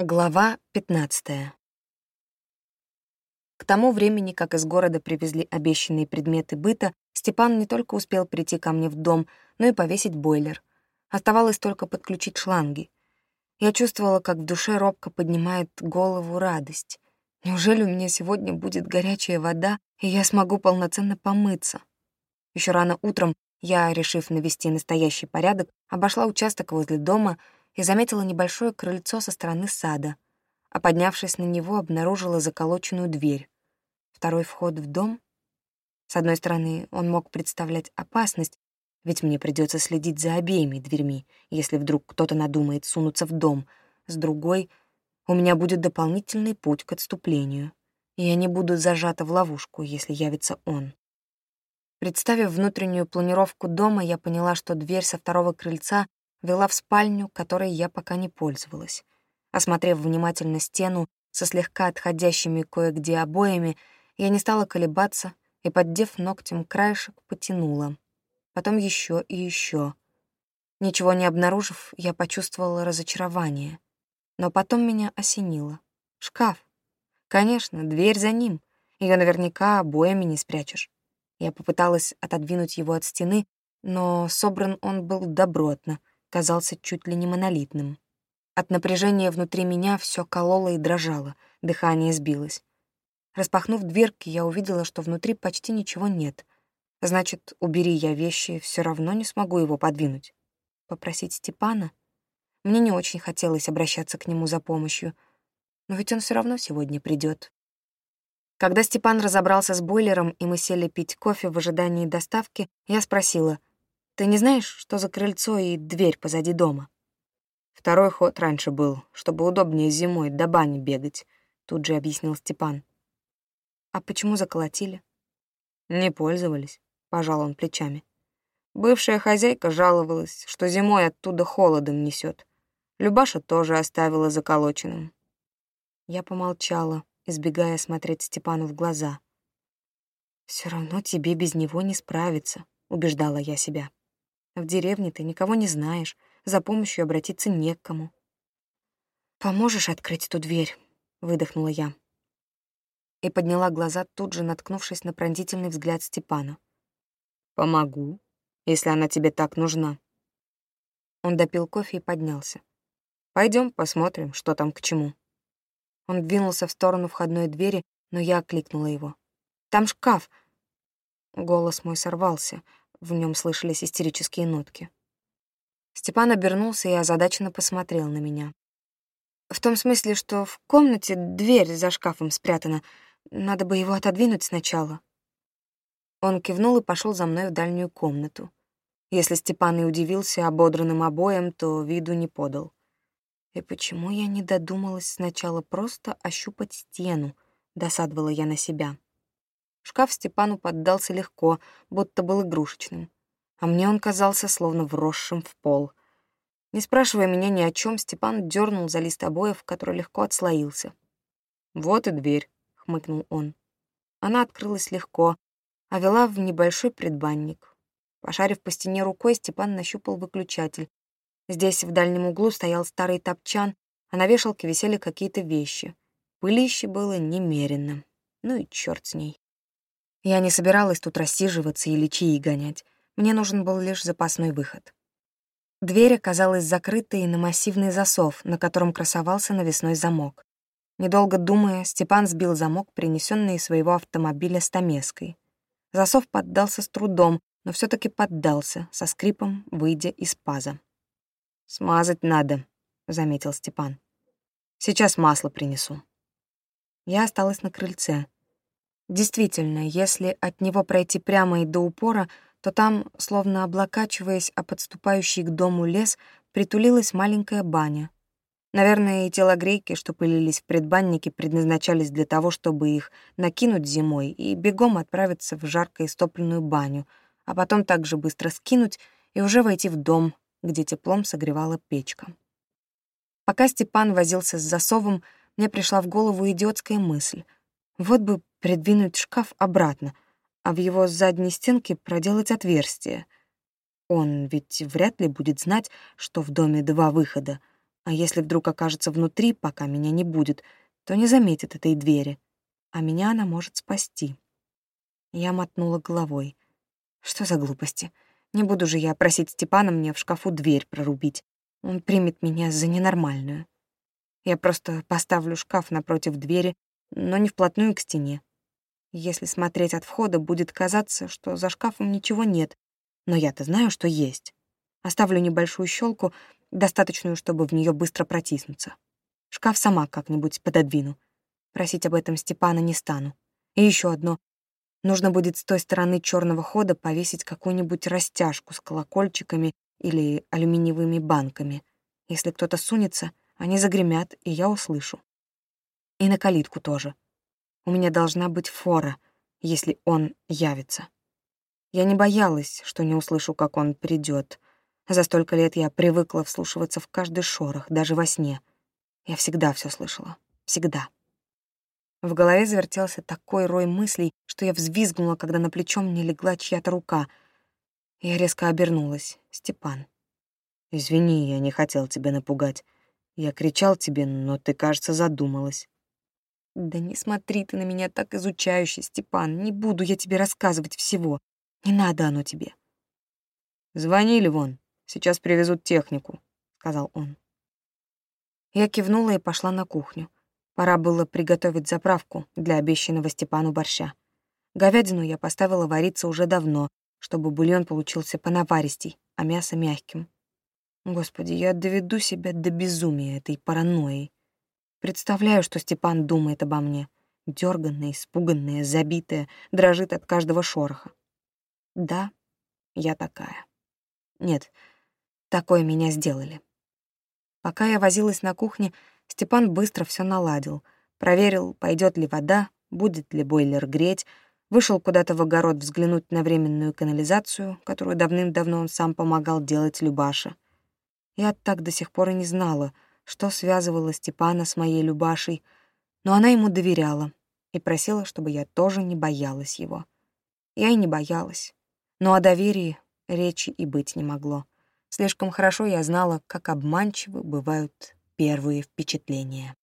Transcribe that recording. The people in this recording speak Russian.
Глава 15. К тому времени, как из города привезли обещанные предметы быта, Степан не только успел прийти ко мне в дом, но и повесить бойлер. Оставалось только подключить шланги. Я чувствовала, как в душе робко поднимает голову радость. Неужели у меня сегодня будет горячая вода, и я смогу полноценно помыться? Еще рано утром я, решив навести настоящий порядок, обошла участок возле дома — и заметила небольшое крыльцо со стороны сада, а поднявшись на него, обнаружила заколоченную дверь. Второй вход в дом? С одной стороны, он мог представлять опасность, ведь мне придется следить за обеими дверьми, если вдруг кто-то надумает сунуться в дом. С другой, у меня будет дополнительный путь к отступлению, и я не буду зажата в ловушку, если явится он. Представив внутреннюю планировку дома, я поняла, что дверь со второго крыльца вела в спальню, которой я пока не пользовалась. Осмотрев внимательно стену со слегка отходящими кое-где обоями, я не стала колебаться и, поддев ногтем краешек, потянула. Потом еще и еще. Ничего не обнаружив, я почувствовала разочарование. Но потом меня осенило. Шкаф. Конечно, дверь за ним. Ее наверняка обоями не спрячешь. Я попыталась отодвинуть его от стены, но собран он был добротно — казался чуть ли не монолитным. От напряжения внутри меня все кололо и дрожало, дыхание сбилось. Распахнув дверки, я увидела, что внутри почти ничего нет. Значит, убери я вещи, все равно не смогу его подвинуть. Попросить Степана? Мне не очень хотелось обращаться к нему за помощью, но ведь он все равно сегодня придет. Когда Степан разобрался с бойлером, и мы сели пить кофе в ожидании доставки, я спросила — ты не знаешь, что за крыльцо и дверь позади дома? Второй ход раньше был, чтобы удобнее зимой до бани бегать, тут же объяснил Степан. А почему заколотили? Не пользовались, пожал он плечами. Бывшая хозяйка жаловалась, что зимой оттуда холодом несет. Любаша тоже оставила заколоченным. Я помолчала, избегая смотреть Степану в глаза. Все равно тебе без него не справиться», — убеждала я себя. В деревне ты никого не знаешь, за помощью обратиться не к кому. «Поможешь открыть эту дверь?» — выдохнула я. И подняла глаза, тут же наткнувшись на пронзительный взгляд Степана. «Помогу, если она тебе так нужна». Он допил кофе и поднялся. Пойдем посмотрим, что там к чему». Он двинулся в сторону входной двери, но я окликнула его. «Там шкаф!» Голос мой сорвался — в нем слышались истерические нотки. Степан обернулся и озадаченно посмотрел на меня. «В том смысле, что в комнате дверь за шкафом спрятана. Надо бы его отодвинуть сначала». Он кивнул и пошел за мной в дальнюю комнату. Если Степан и удивился ободранным обоем, то виду не подал. И почему я не додумалась сначала просто ощупать стену, досадовала я на себя. Шкаф Степану поддался легко, будто был игрушечным. А мне он казался словно вросшим в пол. Не спрашивая меня ни о чем, Степан дернул за лист обоев, который легко отслоился. «Вот и дверь», — хмыкнул он. Она открылась легко, а вела в небольшой предбанник. Пошарив по стене рукой, Степан нащупал выключатель. Здесь в дальнем углу стоял старый топчан, а на вешалке висели какие-то вещи. Пылище было немерено. Ну и черт с ней. Я не собиралась тут рассиживаться или чаи гонять. Мне нужен был лишь запасной выход. Дверь оказалась закрытой на массивный засов, на котором красовался навесной замок. Недолго думая, Степан сбил замок, принесенный из своего автомобиля стамеской. Засов поддался с трудом, но все таки поддался, со скрипом, выйдя из паза. «Смазать надо», — заметил Степан. «Сейчас масло принесу». Я осталась на крыльце. Действительно, если от него пройти прямо и до упора, то там, словно облокачиваясь о подступающий к дому лес, притулилась маленькая баня. Наверное, и телогрейки, что пылились в предбаннике, предназначались для того, чтобы их накинуть зимой и бегом отправиться в жарко истопленную баню, а потом также быстро скинуть и уже войти в дом, где теплом согревала печка. Пока Степан возился с засовом, мне пришла в голову идиотская мысль. Вот бы придвинуть шкаф обратно, а в его задней стенке проделать отверстие. Он ведь вряд ли будет знать, что в доме два выхода, А если вдруг окажется внутри, пока меня не будет, то не заметит этой двери, а меня она может спасти. Я мотнула головой. Что за глупости? Не буду же я просить Степана мне в шкафу дверь прорубить. Он примет меня за ненормальную. Я просто поставлю шкаф напротив двери, но не вплотную к стене. Если смотреть от входа, будет казаться, что за шкафом ничего нет, но я-то знаю, что есть. Оставлю небольшую щелку, достаточную, чтобы в нее быстро протиснуться. Шкаф сама как-нибудь пододвину. Просить об этом Степана не стану. И еще одно. Нужно будет с той стороны черного хода повесить какую-нибудь растяжку с колокольчиками или алюминиевыми банками. Если кто-то сунется, они загремят, и я услышу. И на калитку тоже. У меня должна быть фора, если он явится. Я не боялась, что не услышу, как он придет. За столько лет я привыкла вслушиваться в каждый шорох, даже во сне. Я всегда все слышала. Всегда. В голове завертелся такой рой мыслей, что я взвизгнула, когда на плечо мне легла чья-то рука. Я резко обернулась. Степан. «Извини, я не хотел тебя напугать. Я кричал тебе, но ты, кажется, задумалась». «Да не смотри ты на меня так изучающе, Степан. Не буду я тебе рассказывать всего. Не надо оно тебе». «Звонили вон. Сейчас привезут технику», — сказал он. Я кивнула и пошла на кухню. Пора было приготовить заправку для обещанного Степану борща. Говядину я поставила вариться уже давно, чтобы бульон получился понаваристей, а мясо мягким. Господи, я доведу себя до безумия этой паранойи. Представляю, что Степан думает обо мне. Дёрганная, испуганная, забитая, дрожит от каждого шороха. Да, я такая. Нет, такое меня сделали. Пока я возилась на кухне, Степан быстро все наладил. Проверил, пойдет ли вода, будет ли бойлер греть, вышел куда-то в огород взглянуть на временную канализацию, которую давным-давно он сам помогал делать Любаше. Я так до сих пор и не знала, что связывало Степана с моей Любашей, но она ему доверяла и просила, чтобы я тоже не боялась его. Я и не боялась. Но о доверии речи и быть не могло. Слишком хорошо я знала, как обманчивы бывают первые впечатления.